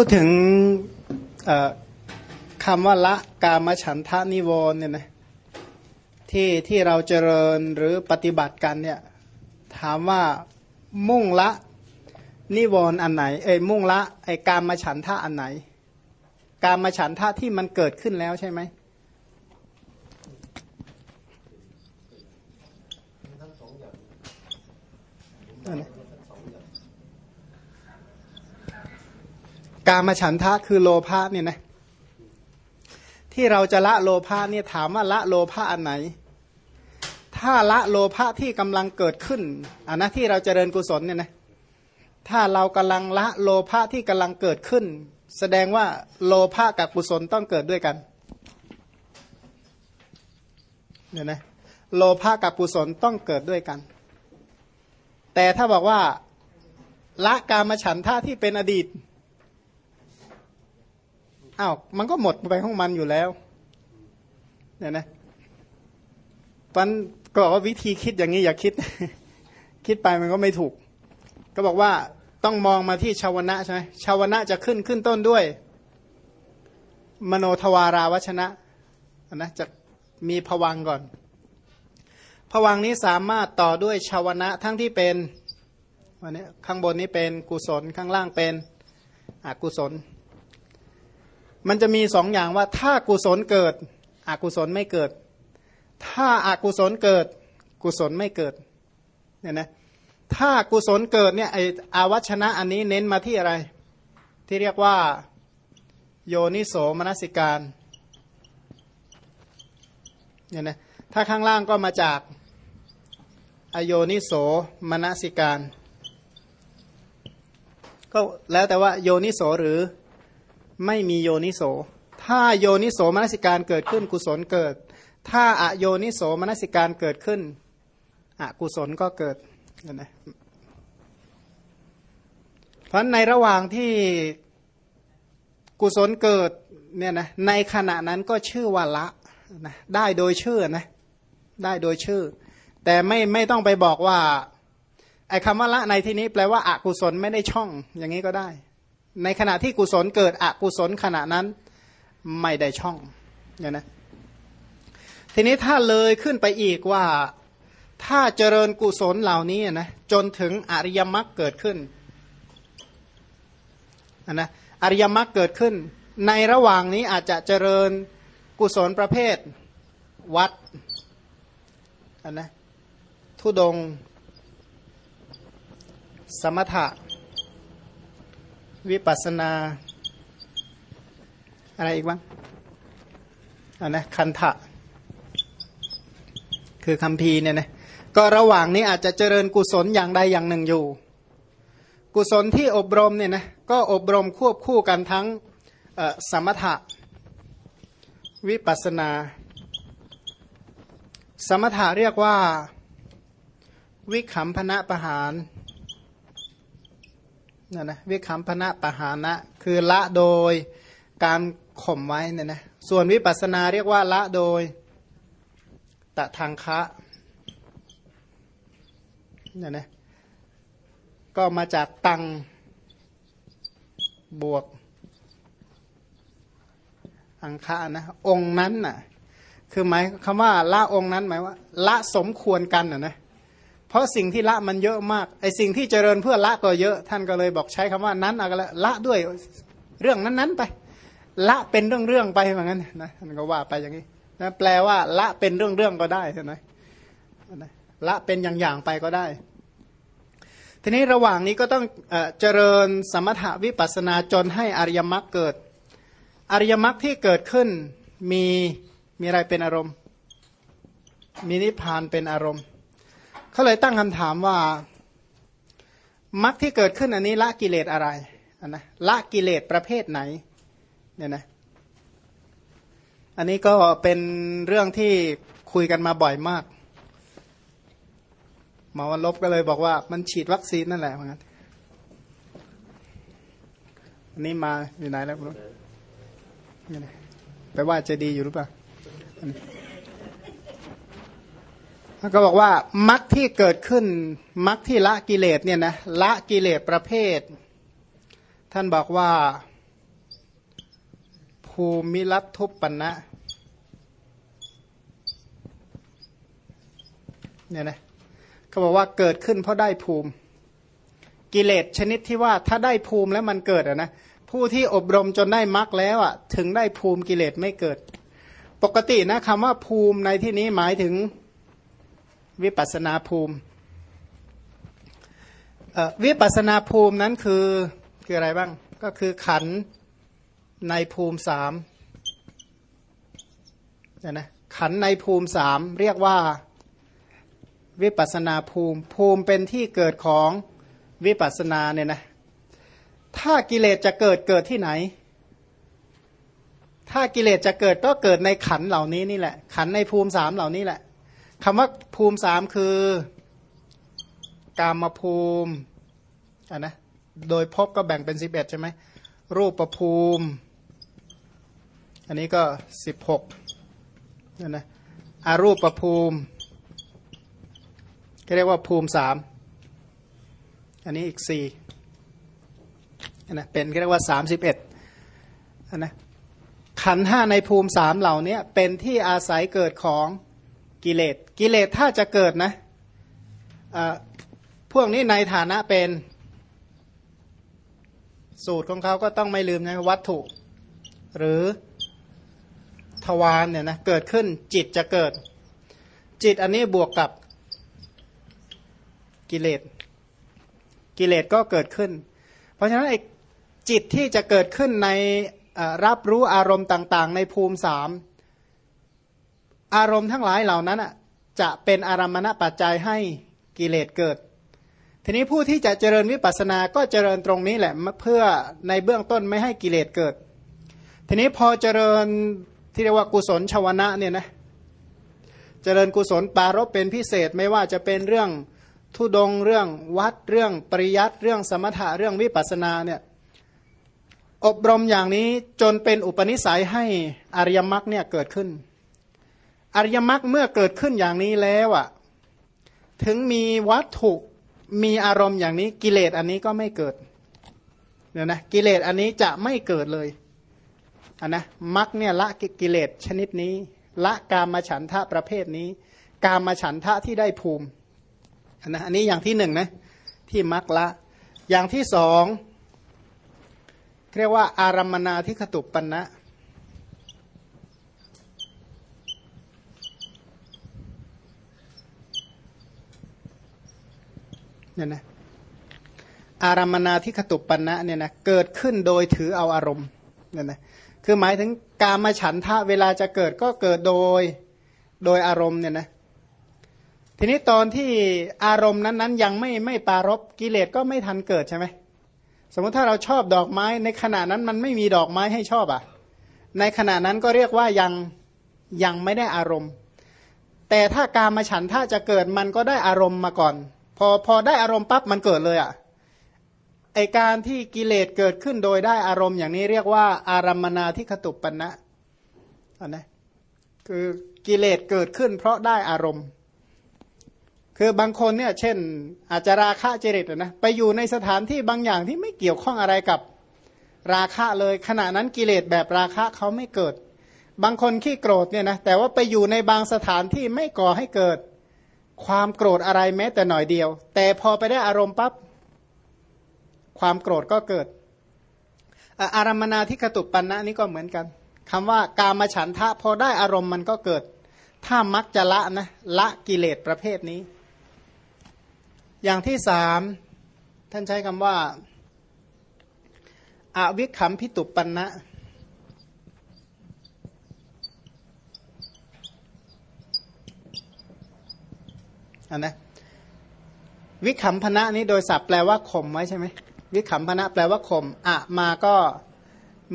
พูดถึงคำว่าละกามฉันทะนิวรณ์เนี่ยนะที่ที่เราเจริญหรือปฏิบัติกันเนี่ยถามว่ามุ่งละนิวรณ์อันไหนเอ้ยมุ่งละไอ้กามฉันทะอันไหน กามฉันทะที่มันเกิดขึ้นแล้วใช่ไหม กามฉันทะคือโลภะเนี่ยนะที่เราจะละโลภะเนี่ยถามว่าละโลภะอันไหน ถ้าละโลภะที่กำลังเกิดขึ้นอันนะที่เราจเจริญกุศลเนี่ยนะถ้าเรากำลังละโลภะที่กำลังเกิดขึ้น แสดงว่าโลภะกับกุศลต้องเกิดด้วยกันเนี่ยนะโลภะกับกุศลต้องเกิดด้วยกัน แต่ถ้าบอกว่าละกามฉันทะที่เป็นอดีต อ้าวมันก็หมดไปของมันอยู่แล้วเนี่ยนะปันก็บอกว่าวิธีคิดอย่างนี้อย่าคิด คิดไปมันก็ไม่ถูก ก็บอกว่าต้องมองมาที่ชาวนะใช่ไหมชาวนะจะขึ้นขึ้นต้นด้วย มโนทวาราวชนะนะจะมีผวังก่อนผวังนี้สามารถต่อด้วยชาวนะทั้งที่เป็นวันนี้ข้างบนนี้เป็นกุศลข้างล่างเป็นอกุศล มันจะมีสองอย่างว่าถ้ากุศลเกิด อกุศลไม่เกิด ถ้าอากุศลเกิด กุศลไม่เกิดเนี่ยนะถ้ากุศลเกิดเนี่ยไออาวัชนะอันนี้เน้นมาที่อะไร ที่เรียกว่าโยนิโสมนสิการเนี่ยนะถ้าข้างล่างก็มาจากอโยนิโสมนสิการ ก็แล้วแต่ว่าโยนิโสหรือ ไม่มีโยนิโส ถ้าโยนิโสมนสิการเกิดขึ้นกุศลเกิด ถ้าอโยนิโสมนสิการเกิดขึ้น อกุศลก็เกิดนะเพราะในระหว่างที่กุศลเกิดเนี่ยนะในขณะนั้นก็ชื่อว่าละนะได้โดยชื่อนะได้โดยชื่อ แต่ไม่ไม่ต้องไปบอกว่าไอ้คำว่าละในที่นี้แปลว่าอากุศลไม่ได้ช่อง อย่างนี้ก็ได้ ในขณะที่กุศลเกิดอกุศลขณะนั้นไม่ได้ช่องเนี่ยนะทีนี้ถ้าเลยขึ้นไปอีกว่าถ้าเจริญกุศลเหล่านี้นะจนถึงอริยมรรคเกิดขึ้นนะอริยมรรคเกิดขึ้น ในระหว่างนี้อาจจะเจริญกุศลประเภทวัดนะทุดง สมถะ วิปัสนา อะไรอีกบ้างอันนะคันทะคือคำพีเนี่ยนะก็ระหว่างนี้อาจจะเจริญกุศลอย่างใดอย่างหนึ่งอยู่ กุศลที่อบรมเนี่ยนะก็อบรมควบคู่กันทั้งสมถะ วิปัสนา สมถะเรียกว่า วิขำพนะประหาร นั่นนะวิคัมพนะปะหานะ คือละโดยการข่มไว้เนี่ยนะส่วนวิปัสนาเรียกว่าละโดยตะทางคะเนี่ยนะก็มาจากตังบวก อังคานะองค์นั้นน่ะคือหมายคำว่าละองค์นั้นหมายว่า ละสมควรกันน่ะนะ เพราะสิ่งที่ละมันเยอะมากไอสิ่งที่เจริญเพื่อละก็เยอะท่านก็เลยบอกใช้คำว่านั้นอะไรละด้วยเรื่องนั้นๆไป ละเป็นเรื่องๆไปเหมือนกันนะท่านก็ว่าไปอย่างนี้นะแปลว่าละเป็นเรื่องๆก็ได้ใช่ไหมละเป็นอย่างๆไปก็ได้ ทีนี้ระหว่างนี้ก็ต้องเจริญสมถะวิปัสนาจนให้อริยมรรคเกิด อริยมรรคที่เกิดขึ้นมีมีอะไรเป็นอารมณ์ มีนิพพานเป็นอารมณ์ เขาเลยตั้งคำถามว่ามรรคที่เกิดขึ้นอันนี้ละกิเลสอะไรนนะละกิเลสประเภทไหนเนี่ยนะอันนี้ก็เป็นเรื่องที่คุยกันมาบ่อยมากหมอวันลบก็เลยบอกว่ามันฉีดวัคซีนนั่นแหละเหมือนกันอันนี้มาอยู่ไหนแล้วคุณนี่นะแปลว่าจะดีอยู่หรือเปล่า ก็บอกว่ามรรคที่เกิดขึ้นมรรคที่ละกิเลสเนี่ยนะละกิเลสประเภท ท่านบอกว่า ภูมิรัตทุปปนะเนี่ยนะเขาบอกว่าเกิดขึ้นเพราะได้ภูมิ กิเลสชนิดที่ว่าถ้าได้ภูมิแล้วมันเกิดอะนะผู้ที่อบรมจนได้มรรคแล้วอะ ถึงได้ภูมิกิเลสไม่เกิด ปกตินะคำว่าภูมิในที่นี้หมายถึง วิปัสนาภูมิวิปัสนาภูมินั้นคือคืออะไรบ้าง ก็คือขันในภูมิสามเนี่ยนะขันในภูมิสามเรียกว่าวิปัสนาภูมิ ภูมิเป็นที่เกิดของวิปัสนาเนี่ยนะถ้ากิเลสจะเกิดเกิดที่ไหน ถ้ากิเลสจะเกิดก็เกิดในขันเหล่านี้นี่แหละ ขันในภูมิสามเหล่านี้แหละ คำว่าภูมิสามคือ กามภูมิอะนะโดยพบก็แบ่งเป็นสิบเอ็ดใช่ไหมรูปประภูมิ อันนี้ก็สิบหกนี่นะอารูปประภูมิก็เรียกว่าภูมิสามอันนี้อีกสี่นะเป็นเรียกว่าสามสิบเอ็ดนะขันห้าในภูมิสามเหล่านี้เป็นที่อาศัยเกิดของ กิเลสกิเลสถ้าจะเกิดนะพวกนี้ในฐานะเป็นสูตรของเขาก็ต้องไม่ลืมนะวัตถุ หรือทวารเนี่ยนะเกิดขึ้นจิตจะเกิด จิตอันนี้บวกกับกิเลสกิเลสก็เกิดขึ้น เพราะฉะนั้นไอ้จิตที่จะเกิดขึ้นในรับรู้อารมณ์ต่าง ๆ ในภูมิสาม อารมณ์ทั้งหลายเหล่านั้นจะเป็นอารมณปัจจัยให้กิเลสเกิด ทีนี้ผู้ที่จะเจริญวิปัสสนาก็เจริญตรงนี้แหละเพื่อในเบื้องต้นไม่ให้กิเลสเกิด ทีนี้พอเจริญที่เรียกว่ากุศลชวนะเนี่ยนะเจริญกุศลปารบเป็นพิเศษไม่ว่าจะเป็นเรื่องทุดงเรื่องวัดเรื่องปริยัติเรื่องสมถะเรื่องวิปัสนาเนี่ยอบรมอย่างนี้จนเป็นอุปนิสัยให้อริยมรรคเนี่ยเกิดขึ้น อริยมรรคเมื่อเกิดขึ้นอย่างนี้แล้วอะถึงมีวัตถุมีอารมณ์อย่างนี้กิเลสอันนี้ก็ไม่เกิดเนี่ยนะกิเลสอันนี้จะไม่เกิดเลยอันนะมรรคเนี่ยละกิเลสชนิดนี้ ละกามฉันทะประเภทนี้ กามฉันทะที่ได้ภูมิอันนะอันนี้อย่างที่หนึ่งนะที่มรรคละ อย่างที่สองเรียกว่าอารมนาที่ขตุปปนะ เนี่ยนะอารมนาที่ขตุปปนะเนี่ยนะเกิดขึ้นโดยถือเอาอารมณ์เนี่ยนะคือหมายถึงการมาฉันทะเวลาจะเกิดก็เกิดโดยโดยอารมณ์เนี่ยนะทีนี้ตอนที่อารมณ์นั้นๆ ยังไม่ไม่ปารบกิเลสก็ไม่ทันเกิดใช่ไหมสมมติถ้าเราชอบดอกไม้ในขณะนั้นมันไม่มีดอกไม้ให้ชอบอะ ในขณะนั้นก็เรียกว่ายังยังไม่ได้อารมณ์ แต่ถ้าการมาฉันถ้าจะเกิดมันก็ได้อารมณ์มาก่อน พอพอได้อารมณ์ปั๊บมันเกิดเลยอะไอการที่กิเลสเกิดขึ้นโดยได้อารมณ์อย่างนี้เรียกว่า อารัมนาที่ขตุปปนะนนะคือกิเลสเกิดขึ้น เพราะได้อารมณ์ คือบางคนเนี่ยเช่น อาจจะราคะเจริตนะไปอยู่ในสถานที่บางอย่างที่ไม่เกี่ยวข้องอะไรกับราคะเลย ขณะนั้นกิเลสแบบราคะเขาไม่เกิด บางคนขี้โกรธเนี่ยนะแต่ว่าไปอยู่ในบางสถานที่ไม่ก่อให้เกิด ความโกรธอะไรแม้แต่หน่อยเดียว แต่พอไปได้อารมณ์ปับ๊บความโกรธก็เกิด อารมนาที่กตุปันนะนี่ก็เหมือนกันคำว่ากามาฉันทะพอได้อารมณ์มันก็เกิด ถ้ามักจะละนะละกิเลสประเภทนี้ อย่างที่สามท่านใช้คำว่าอาวิคัมพิตุปันนะ อันนะวิคัมพนะนี้โดยศัพท์แปลว่าข่มไว้ใช่ไหมวิคัมพนะแปลว่าข่มอะมาก็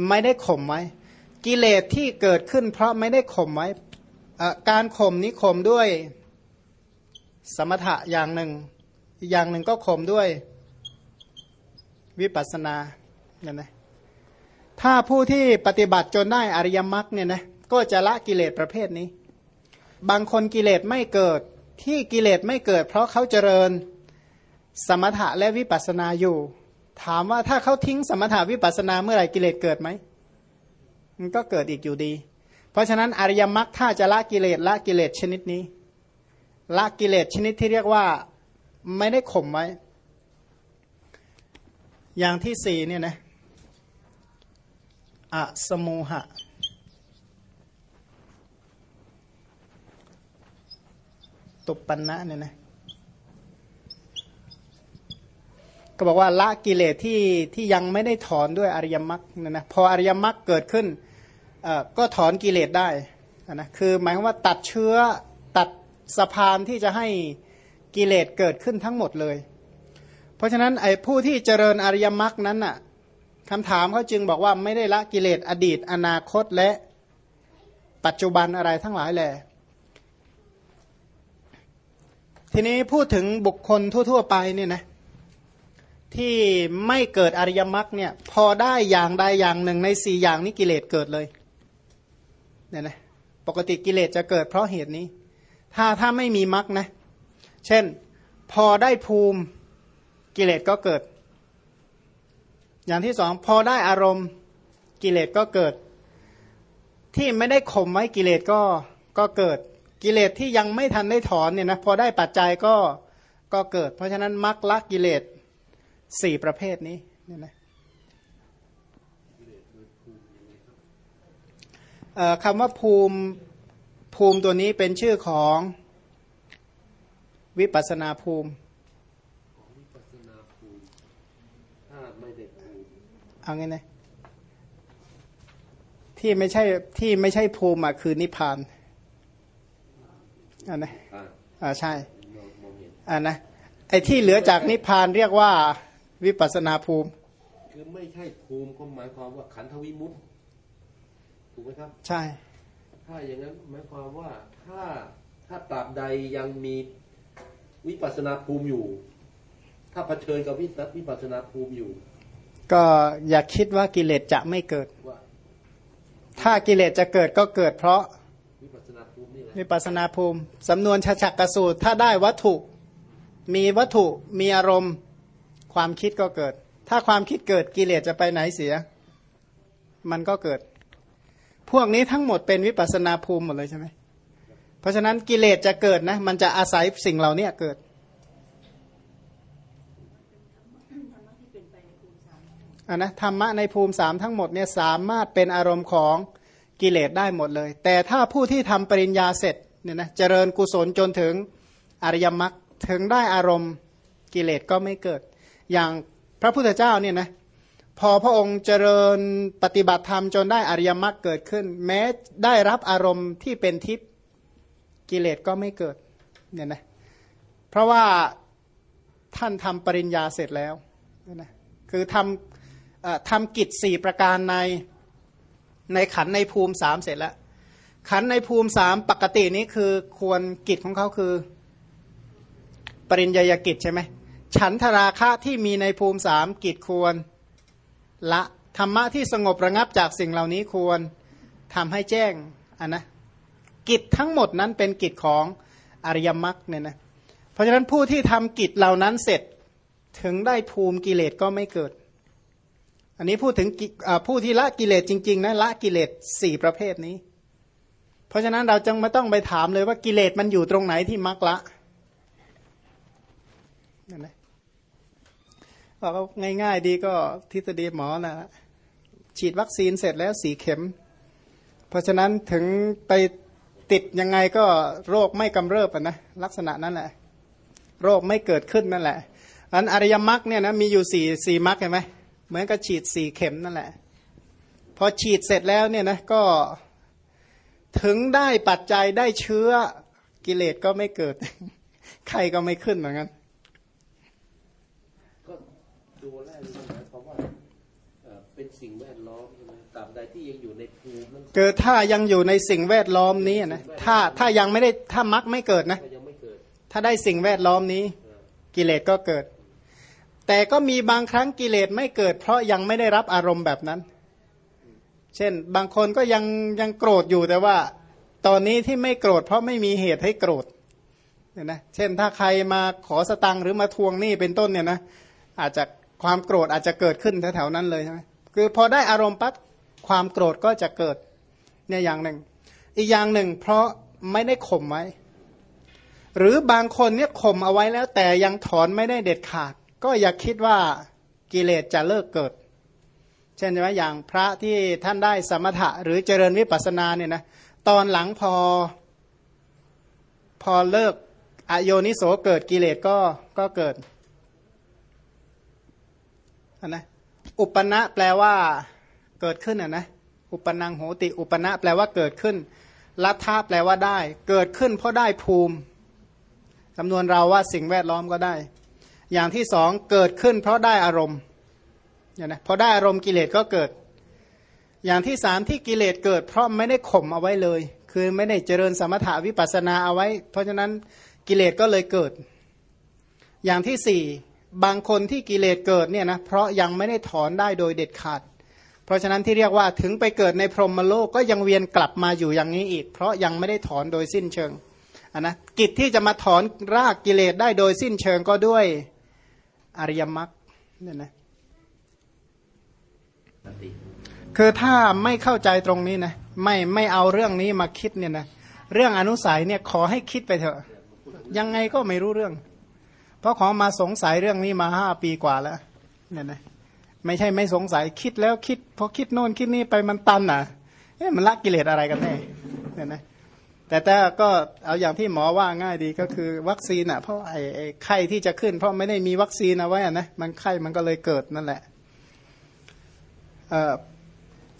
ไม่ได้ข่มไว้ กิเลสที่เกิดขึ้น เพราะไม่ได้ข่มไว้การข่มนี้ข่มด้วยสมถะอย่างหนึ่ง อีกอย่างหนึ่งก็ข่มด้วยวิปัสสนาเนี่ยนะถ้าผู้ที่ปฏิบัติจนได้อริยมรรคเนี่ยนะก็จะละกิเลสประเภทนี้ บางคนกิเลสไม่เกิด ที่กิเลสไม่เกิด เพราะเขาเจริญสมถะและวิปัสสนาอยู่ ถามว่าถ้าเขาทิ้งสมถะวิปัสสนาเมื่อไหร่กิเลสเกิดไหมมันก็เกิดอีกอยู่ดี เพราะฉะนั้นอริยมรรคถ้าจะละกิเลสละกิเลสชนิดนี้ ละกิเลสชนิดที่เรียกว่าไม่ได้ข่มไว้ อย่างที่สี่เนี่ยนะอะสมูหะ ตุปปันนะเนี่ยนะก็บอกว่าละกิเลสที่ที่ยังไม่ได้ถอนด้วยอริยมรรคเนี่ยนะพออริยมรรคเกิดขึ้นก็ถอนกิเลสได้นะคือหมายความว่าตัดเชื้อตัดสะพานที่จะให้กิเลสเกิดขึ้นทั้งหมดเลย เพราะฉะนั้นไอ้ผู้ที่เจริญอริยมรรคนั้นน่ะคำถามเขาจึงบอกว่าไม่ได้ละกิเลสอดีต อนาคตและปัจจุบันอะไรทั้งหลายแหละ ทีนี้พูดถึงบุคคลทั่ว ๆ ไปเนี่ยนะที่ไม่เกิดอริยมรรคเนี่ย พอได้อย่างใดอย่างหนึ่งในสี่อย่างนี้กิเลสเกิดเลยเนี่ยนะปกติกิเลสจะเกิดเพราะเหตุนี้ ถ้าถ้าไม่มีมรรคนะ เช่น พอได้ภูมิกิเลสก็เกิด อย่างที่สองพอได้อารมณ์กิเลสก็เกิด ที่ไม่ได้ข่มไว้กิเลสก็ก็เกิด กิเลสที่ยังไม่ทันได้ถอนเนี่ยนะพอได้ปัจจัยก็ก็เกิด เพราะฉะนั้นมรรคละกิเลสสี่ประเภทนี้เนี่ยนะคำว่าภูมิภูมิตัวนี้เป็นชื่อของวิปัสนาภูมิเอาไงนะที่ไม่ใช่ที่ไม่ใช่ภูมิอะคือนิพพาน อันนะอ่าใช่อันนะไอ้ที่เหลือจากนิพพานเรียกว่าวิปัสนาภูมิ คือไม่ใช่ภูมิก็หมายความว่าขันธวิมุตถูกไหมครับ ใช่ ถ้าอย่างนั้นหมายความว่าถ้าถ้าตราบใดยังมีวิปัสนาภูมิอยู่ ถ้าเผชิญกับวิวิปัสนาภูมิอยู่ ก็อย่าคิดว่ากิเลสจะไม่เกิด ถ้ากิเลสจะเกิดก็เกิดเพราะ วิปัสนาภูมิ สำนวนฉฉักกระสูตร ถ้าได้วัตถุ มีวัตถุ มีอารมณ์ ความคิดก็เกิด ถ้าความคิดเกิดกิเลสจะไปไหนเสีย มันก็เกิด พวกนี้ทั้งหมดเป็นวิปัสนาภูมิหมดเลยใช่ไหม เพราะฉะนั้นกิเลสจะเกิดนะ มันจะอาศัยสิ่งเหล่านี้เกิดอันนะธรรมะในภูมิสามทั้งหมดเนี่ยสามารถเป็นอารมณ์ของ กิเลสได้หมดเลย แต่ถ้าผู้ที่ทำปริญญาเสร็จเนี่ยนะเจริญกุศลจนถึงอริยมรรคถึงได้อารมณ์กิเลสก็ไม่เกิด อย่างพระพุทธเจ้าเนี่ยนะพอพระองค์เจริญปฏิบัติธรรมจนได้อริยมรรคเกิดขึ้น แม้ได้รับอารมณ์ที่เป็นทิพย์กิเลสก็ไม่เกิดเนี่ยนะเพราะว่าท่านทำปริญญาเสร็จแล้วนะคือทำทำกิจสี่ประการใน ในขันในภูมิสามเสร็จแล้ว ขันในภูมิสามปกตินี้คือควรกิจของเขาคือ ปริญญากิจใช่ไหมฉันทราคะที่มีในภูมิสามกิจควรละธรรมะที่สงบระงับจากสิ่งเหล่านี้ควรทำให้แจ้งอันนะกิจทั้งหมดนั้นเป็นกิจของอริยมรรคเนี่ยนะเพราะฉะนั้นผู้ที่ทำกิจเหล่านั้นเสร็จถึงได้ภูมิกิเลสก็ไม่เกิด อันนี้พูดถึงผู้ที่ละกิเลสจริงๆนะละกิเลสสี่ประเภทนี้ เพราะฉะนั้นเราจึงไม่ต้องไปถามเลยว่ากิเลสมันอยู่ตรงไหนที่มรรคละนั่นแหละบอกว่าง่าย ๆ ดีก็ทฤษฎีหมอนะฉีดวัคซีนเสร็จแล้วสีเข็ม เพราะฉะนั้นถึงไปติดยังไงก็โรคไม่กำเริบนะลักษณะนั้นแหละ โรคไม่เกิดขึ้นนั่นแหละอันอริยมรรคเนี่ยนะมีอยู่สี่สี่มรรคเห็นไหม เหมือนกับฉีดสี่เข็มนั่นแหละ พอฉีดเสร็จแล้วเนี่ยนะก็ถึงได้ปัจจัยได้เชื้อกิเลสก็ไม่เกิด ใครก็ไม่ขึ้นเหมือนกันเป็นสิ่งแวดล้อมใช่ไหมตราบใดที่ยังอยู่ในภูมิเกิดถ้ายังอยู่ในสิ่งแวดล้อมนี้นะถ้าถ้ายังไม่ได้ถ้ามักไม่เกิดนะ ถ้าได้สิ่งแวดล้อมนี้ กิเลสก็เกิด แต่ก็มีบางครั้งกิเลสไม่เกิด เพราะยังไม่ได้รับอารมณ์แบบนั้น เช่น บางคนก็ยังยังโกรธอยู่แต่ว่า ตอนนี้ที่ไม่โกรธ เพราะไม่มีเหตุให้โกรธเนี่ยนะเช่นถ้าใครมาขอสตังค์หรือมาทวงหนี้เป็นต้นเนี่ยนะอาจจะความโกรธอาจจะเกิดขึ้นแถวๆนั้นเลยใช่ไหมคือพอได้อารมณ์ปั๊บความโกรธก็จะเกิดเนี่ยอย่างหนึ่ง อีกอย่างหนึ่ง เพราะไม่ได้ข่มไว้ หรือบางคนเนี่ยข่มเอาไว้แล้วแต่ยังถอนไม่ได้เด็ดขาด ก็อย่าคิดว่ากิเลสจะเลิกเกิด เช่นใช่ไหมอย่างพระที่ท่านได้สมถะหรือเจริญวิปัสสนาเนี่ยนะตอนหลังพอ พอเลิกอโยนิโสเกิดกิเลสก็ก็เกิดนะอุปนะแปลว่าเกิดขึ้นอะนะอุปนังโหติ อุปนะแปลว่าเกิดขึ้นลัทธาแปลว่าได้ เกิดขึ้นเพราะได้ภูมิจำนวนเราว่าสิ่งแวดล้อมก็ได้ อย่างที่สองเกิดขึ้นเพราะได้อารมณ์เนี่ยนะพอได้อารมณ์กิเลสก็เกิด อย่างที่สามที่กิเลสเกิด เพราะไม่ได้ข่มเอาไว้เลย คือไม่ได้เจริญสมถาวิปัสนาเอาไว้ เพราะฉะนั้นกิเลสก็เลยเกิด อย่างที่สี่บางคนที่กิเลสเกิดเนี่ยนะเพราะยังไม่ได้ถอนได้โดยเด็ดขาด เพราะฉะนั้นที่เรียกว่าถึงไปเกิดในพรหมโลกก็ยังเวียนกลับมาอยู่อย่างนี้อีก เพราะยังไม่ได้ถอนโดยสิ้นเชิงอันนะกิจที่จะมาถอนรากกิเลสได้โดยสิ้นเชิงก็ด้วย อริยมรรคเนี่ยนะคือถ้าไม่เข้าใจตรงนี้นะไม่ไม่เอาเรื่องนี้มาคิดเนี่ยนะเรื่องอนุสัยเนี่ยขอให้คิดไปเถอะ ยังไงก็ไม่รู้เรื่อง เพราะขอมาสงสัยเรื่องนี้มาห้าปีกว่าแล้วเนี่ยนะไม่ใช่ไม่สงสัยคิดแล้วคิดพอคิดโน่นคิดนี่ไปมันตันอะเอ๊ะมันละกิเลสอะไรกันแน่เนี่ยนะ แต่แต่ก็เอาอย่างที่หมอว่าง่ายดีก็คือวัคซีนอะเพราะไอ้ไข้ที่จะขึ้น เพราะไม่ได้มีวัคซีนเอาไว้นะมันไข้มันก็เลยเกิดนั่นแหละ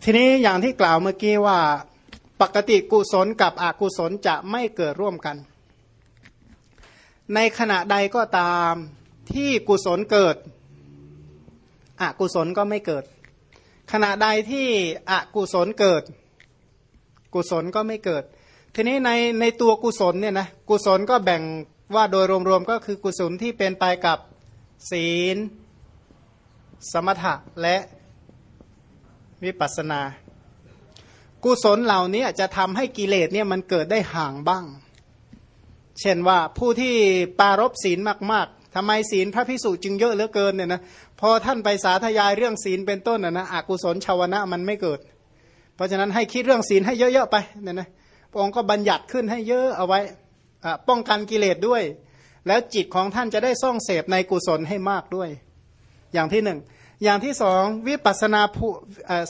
ทีนี้อย่างที่กล่าวเมื่อกี้ว่าปกติกุศลกับอกุศลจะไม่เกิดร่วมกัน ในขณะใดก็ตามที่กุศลเกิด อกุศลก็ไม่เกิด ขณะใดที่อกุศลเกิด กุศลก็ไม่เกิด ทีนี้ในในตัวกุศลเนี่ยนะกุศลก็แบ่งว่าโดยรวมๆก็คือกุศลที่เป็นไปกับศีล สมถะและวิปัสสนา กุศลเหล่านี้จะทำให้กิเลสเนี่ยมันเกิดได้ห่างบ้าง เช่นว่าผู้ที่ปารบศีลมากๆทำไมศีลพระพิสุจึงเยอะเหลือเกินเนี่ยนะพอท่านไปสาธยายเรื่องศีลเป็นต้นนะนะอกุศลชาวนะมันไม่เกิด เพราะฉะนั้นให้คิดเรื่องศีลให้เยอะๆไปเนี่ยนะ พระองค์ก็บัญญัติขึ้นให้เยอะเอาไว้ป้องกันกิเลสด้วย แล้วจิตของท่านจะได้ซ่องเสพในกุศลให้มากด้วย อย่างที่หนึ่งอย่างที่สองวิปัสนาภู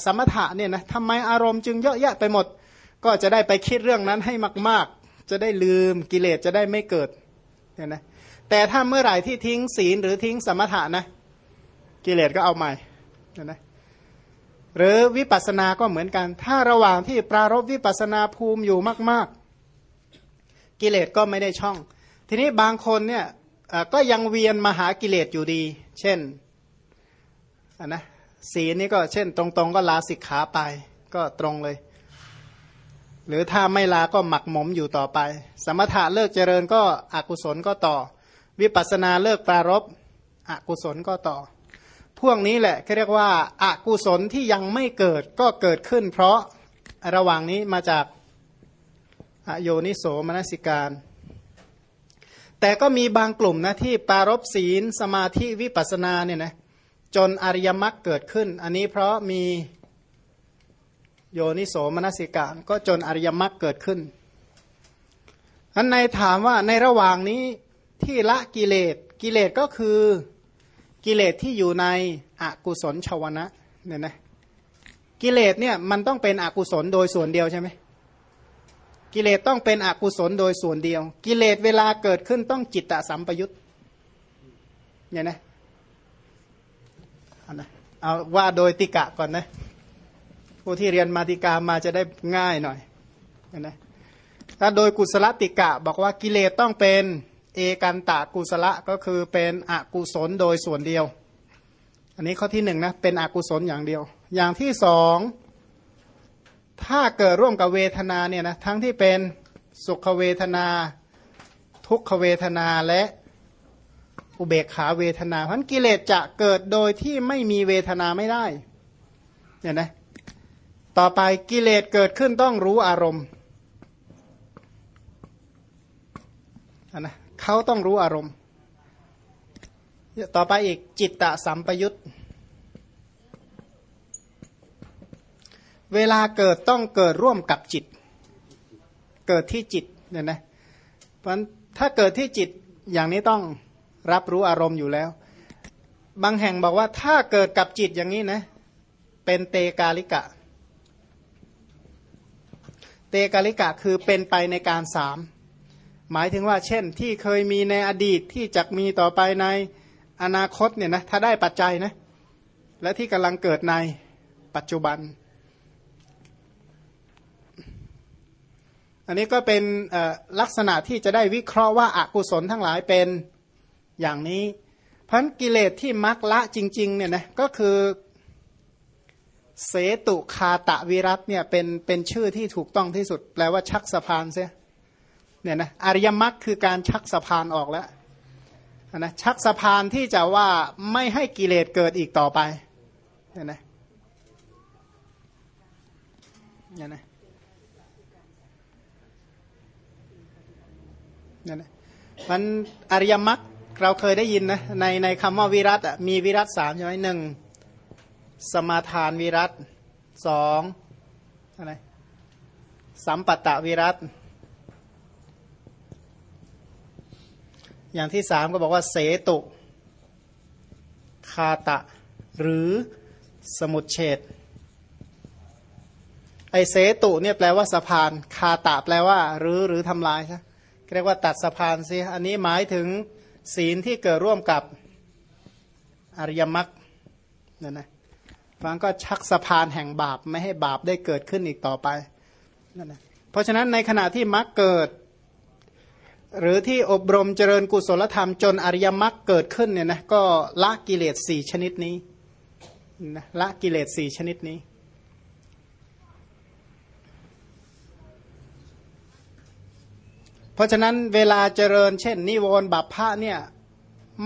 สมถะเนี่ยนะทำไมอารมณ์จึงเยอะแยะไปหมด ก็จะได้ไปคิดเรื่องนั้นให้มาก ๆ จะได้ลืมกิเลสจะได้ไม่เกิดเนี่ยนะแต่ถ้าเมื่อไหร่ที่ทิ้งศีลหรือทิ้งสมถะนะ กิเลสก็เอาใหม่เนี่ยนะ หรือวิปัสสนาก็เหมือนกัน ถ้าระหว่างที่ปรารบวิปัสสนาภูมิอยู่มาก ๆ กิเลสก็ไม่ได้ช่อง ทีนี้บางคนเนี่ยก็ยังเวียนมาหากิเลสอยู่ดี เช่นนนะศีลนี่ก็เช่น ตรงๆ ก็ลาสิกขาไป ก็ตรงเลย หรือถ้าไม่ลาก็หมักหมมอยู่ต่อไป สมถะเลิกเจริญก็อกุศลก็ต่อ วิปัสสนาเลิกปรารบอกุศลก็ต่อ พวกนี้แหละเขาเรียกว่าอากุศลที่ยังไม่เกิดก็เกิดขึ้น เพราะระหว่างนี้มาจากอโยนิโสมนสิการ แต่ก็มีบางกลุ่มนะที่ปารบศีลสมาธิวิปัสนาเนี่ยนะจนอริยมรรคเกิดขึ้น อันนี้เพราะมีโยนิโสมนสิการก็จนอริยมรรคเกิดขึ้นอันในถามว่าในระหว่างนี้ที่ละกิเลสกิเลสก็คือ กิเลสที่อยู่ในอกุศลชาวนะเนี่ยนะกิเลสเนี่ยมันต้องเป็นอกุศลโดยส่วนเดียวใช่ไหมกิเลสต้องเป็นอกุศลโดยส่วนเดียว กิเลสเวลาเกิดขึ้นต้องจิตตสัมปยุตเนี่ยนะนะเอาว่าโดยติกะก่อนนะผู้ที่เรียนมาติกามาจะได้ง่ายหน่อยนะถ้าโดยกุศลติกะบอกว่ากิเลสต้องเป็น เอกันตะกุศละก็คือเป็นอกุศลโดยส่วนเดียว อันนี้ข้อที่หนึ่งนะเป็นอกุศลอย่างเดียว อย่างที่สองถ้าเกิดร่วมกับเวทนาเนี่ยนะทั้งที่เป็นสุขเวทนา ทุกขเวทนาและอุเบกขาเวทนาพันกิเลสจะเกิดโดยที่ไม่มีเวทนาไม่ได้เนี่ยนะต่อไปกิเลสเกิดขึ้นต้องรู้อารมณ์นะ เขาต้องรู้อารมณ์ ต่อไปอีกจิตตะสัมปยุตเวลาเกิดต้องเกิดร่วมกับจิต เกิดที่จิตเนี่ยนะเพราะถ้าเกิดที่จิตอย่างนี้ต้องรับรู้อารมณ์อยู่แล้ว บางแห่งบอกว่าถ้าเกิดกับจิตอย่างนี้นะ เป็นเตกาลิกะ เตกาลิกะคือเป็นไปในการสาม หมายถึงว่าเช่นที่เคยมีในอดีตที่จะมีต่อไปในอนาคตเนี่ยนะถ้าได้ปัจจัยนะและที่กำลังเกิดในปัจจุบัน อันนี้ก็เป็นลักษณะที่จะได้วิเคราะห์ว่าอากุศลทั้งหลายเป็นอย่างนี้พันกิเลสที่มักละจริงๆเนี่ยนะก็คือเสตุคาตะวิรัตเนี่ยเป็นเป็นชื่อที่ถูกต้องที่สุด แปลว่าชักสะพานเสีย เนี่ยนะอริยมรรคคือการชักสะพานออกแล้วนะชักสะพานที่จะว่าไม่ให้กิเลสเกิดอีกต่อไปเนี่ยนะเนี่ยนะเนี่ยนะมันอริยมรรคเราเคยได้ยินนะในในคำว่าวิรัตมีวิรัตสามใช่ไหมหนึ่งสมาทานวิรัตสองอะไรสัมปัตตวิรัต อย่างที่สามก็บอกว่าเสตุคาตะ หรือสมุดเฉดไอเสตุเนี่ยแปลว่าสะพาน คาตะแปลว่าหรือหรือทำลายใช่เรียกว่าตัดสะพานสิอันนี้หมายถึงศีลที่เกิดร่วมกับอริยมรรคนั่นนะฟังก็ชักสะพานแห่งบาปไม่ให้บาปได้เกิดขึ้นอีกต่อไปนั่นนะเพราะฉะนั้นในขณะที่มรรคเกิด หรือที่อบรมเจริญกุศลธรรมจนอริยมรรคเกิดขึ้นเนี่ยนะก็ละกิเลสสี่ชนิดนี้นะละกิเลสสี่ชนิดนี้ เพราะฉะนั้นเวลาเจริญเช่น นิวรณ์บัพพะเนี่ย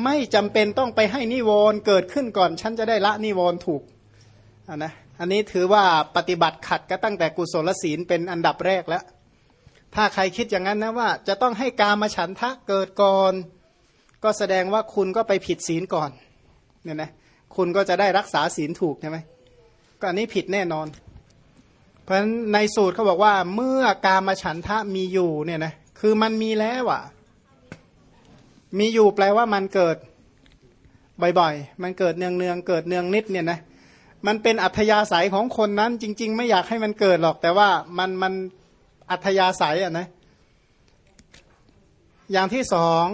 ไม่จำเป็นต้องไปให้นิวรณ์เกิดขึ้นก่อน ฉันจะได้ละนิวรณ์ถูกนนะอันนี้ถือว่าปฏิบัติขัดก็ตั้งแต่กุศลศีลเป็นอันดับแรกแล้ว ถ้าใครคิดอย่างนั้นนะว่า จะต้องให้กามาฉันทะเกิดก่อน ก็แสดงว่าคุณก็ไปผิดศีลก่อนเนี่ยนะคุณก็จะได้รักษาศีลถูกใช่ไหมก็อันนี้ผิดแน่นอน เพราะฉะนั้นในสูตรเขาบอกว่าเมื่อกามาฉันทะมีอยู่เนี่ยนะคือมันมีแล้วอะมีอยู่แปลว่ามันเกิดบ่อยๆ มันเกิดเนืองเนืองเกิดเนืองนิดเนี่ยนะมันเป็นอัธยาศัยของคนนั้นจริง ๆ ไม่อยากให้มันเกิดหรอก แต่ว่ามันมัน อัธยาศัยอะนะอย่างที่สอง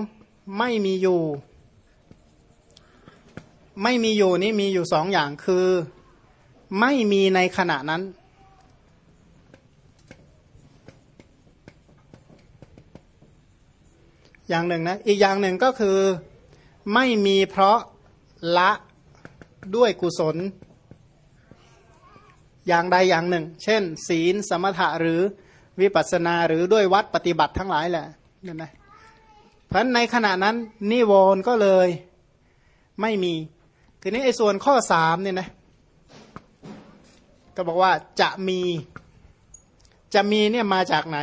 ไม่มีอยู่ ไม่มีอยู่นี่มีอยู่สองอย่างคือ ไม่มีในขณะนั้น อย่างหนึ่งนะอีกอย่างหนึ่งก็คือ ไม่มีเพราะละด้วยกุศล อย่างใดอย่างหนึ่ง เช่น ศีลสมถะหรือ วิปัสนาหรือด้วยวัดปฏิบัติทั้งหลายแหละนั่นนะเพราะในขณะนั้นนิวรณ์ก็เลยไม่มีทีนี้ไอ้ส่วนข้อสามเนี่ยนะก็บอกว่าจะมีจะมีเนี่ยมาจากไหน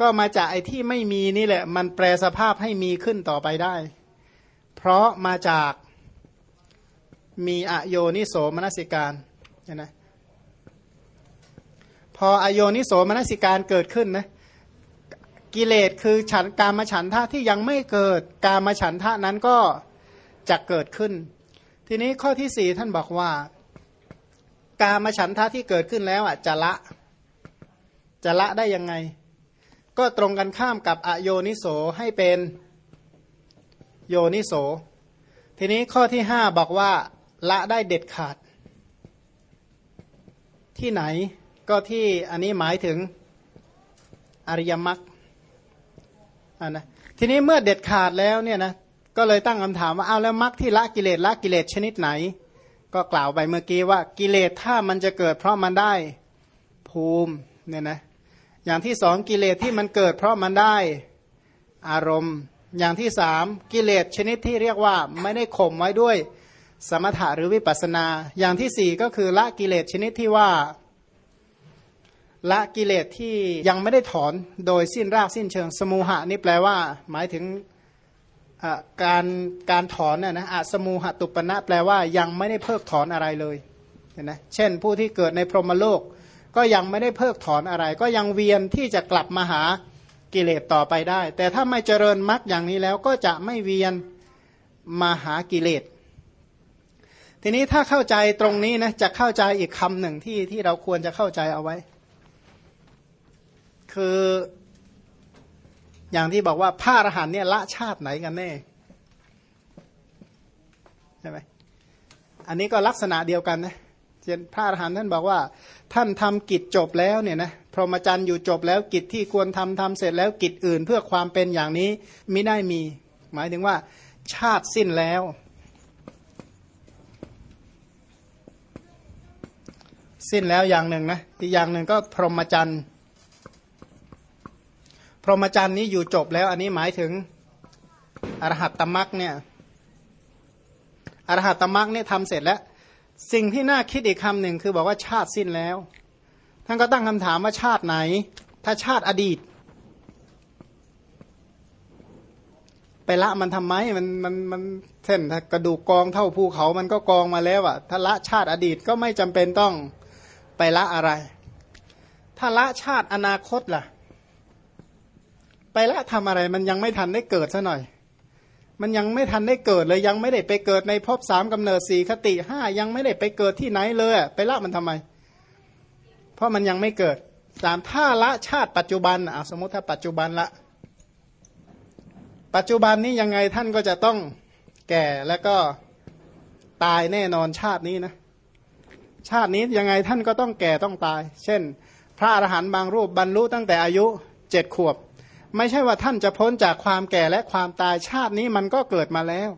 ก็มาจากไอ้ที่ไม่มีนี่แหละ มันแปลสภาพให้มีขึ้นต่อไปได้ เพราะมาจากมีอโยนิโสมนสิการเนี่ยนะ พออโยนิโสมนสิการเกิดขึ้นนะกิเลสคือฉันการมาฉันท่าที่ยังไม่เกิดการมาฉันท่านั้นก็จะเกิดขึ้น ทีนี้ข้อที่สี่ท่านบอกว่า การมาฉันท่าที่เกิดขึ้นแล้วอะจะละ จะละได้ยังไง ก็ตรงกันข้ามกับอโยนิโสให้เป็นโยนิโส ทีนี้ข้อที่ห้าบอกว่า ละได้เด็ดขาด ที่ไหน ก็ที่อันนี้หมายถึงอริยมรรคอันนะทีนี้เมื่อเด็ดขาดแล้วเนี่ยนะก็เลยตั้งคำถามว่าเอาแล้วมรรคที่ละกิเลสละกิเลสชนิดไหน ก็กล่าวไปเมื่อกี้ว่ากิเลสถ้ามันจะเกิด เพราะมันได้ภูมิเนี่ยนะอย่างที่สองกิเลสที่มันเกิด เพราะมันได้อารมณ์ อย่างที่สามกิเลสชนิดที่เรียกว่าไม่ได้ข่มไว้ด้วยสมถะหรือวิปัสนา อย่างที่สี่ก็คือละกิเลสชนิดที่ว่า ละกิเลสที่ยังไม่ได้ถอนโดยสิ้นรากสิ้นเชิง สมูหะนี่แปลว่า หมายถึงการการถอนน่ะนะอะสมูหะตุปนะแปลว่ายังไม่ได้เพิกถอนอะไรเลยเห็นไหมเช่น ผู้ที่เกิดในพรหมโลก ก็ยังไม่ได้เพิกถอนอะไร ก็ยังเวียนที่จะกลับมาหากิเลสต่อไปได้ แต่ถ้าไม่เจริญมรรคอย่างนี้แล้วก็จะไม่เวียนมาหากิเลสทีนี้ถ้าเข้าใจตรงนี้นะจะเข้าใจอีกคำหนึ่งที่ที่เราควรจะเข้าใจเอาไว้ คืออย่างที่บอกว่าพระอรหันต์เนี่ยละชาติไหนกันแน่ใช่ไหมอันนี้ก็ลักษณะเดียวกันนะเช่นพระอรหันต์ท่านบอกว่า ท่านทำกิจจบแล้วเนี่ยนะพรหมจรรย์อยู่จบแล้วกิจที่ควรทำทำเสร็จแล้วกิจอื่นเพื่อความเป็นอย่างนี้ไม่ได้มี หมายถึงว่า ชาติสิ้นแล้ว สิ้นแล้วอย่างหนึ่งนะอีกอย่างหนึ่งก็พรหมจรรย์ พรหมจรรย์นี้อยู่จบแล้ว อันนี้หมายถึงอรหัตตมรักเนี่ยอรหัตตมรักเนี่ยทำเสร็จแล้ว สิ่งที่น่าคิดอีกคำหนึ่งคือบอกว่าชาติสิ้นแล้ว ท่านก็ตั้งคำถามว่าชาติไหน ถ้าชาติอดีต ไปละมันทำไมมันมันมันเช่นถ้ากระดูกกองเท่าภูเขามันก็กองมาแล้วอะถ้าละชาติอดีตก็ไม่จำเป็นต้องไปละอะไร ถ้าละชาติอนาคตล่ะ ไปละทำอะไรมันยังไม่ทันได้เกิดซะหน่อย มันยังไม่ทันได้เกิดเลยยังไม่ได้ไปเกิดในภพสามกำเนิดสี่คติห้ายังไม่ได้ไปเกิดที่ไหนเลย ไปละมันทำไม เพราะมันยังไม่เกิดสามถ้าละชาติปัจจุบันอะสมมติถ้าปัจจุบันละ ปัจจุบันนี้ยังไงท่านก็จะต้องแก่แล้วก็ตายแน่นอนชาตินี้นะ ชาตินี้ยังไงท่านก็ต้องแก่ต้องตาย เช่น พระอรหันต์บางรูปบรรลุตั้งแต่อายุเจ็ดขวบ ไม่ใช่ว่าท่านจะพ้นจากความแก่และความตายชาตินี้มันก็เกิดมาแล้ว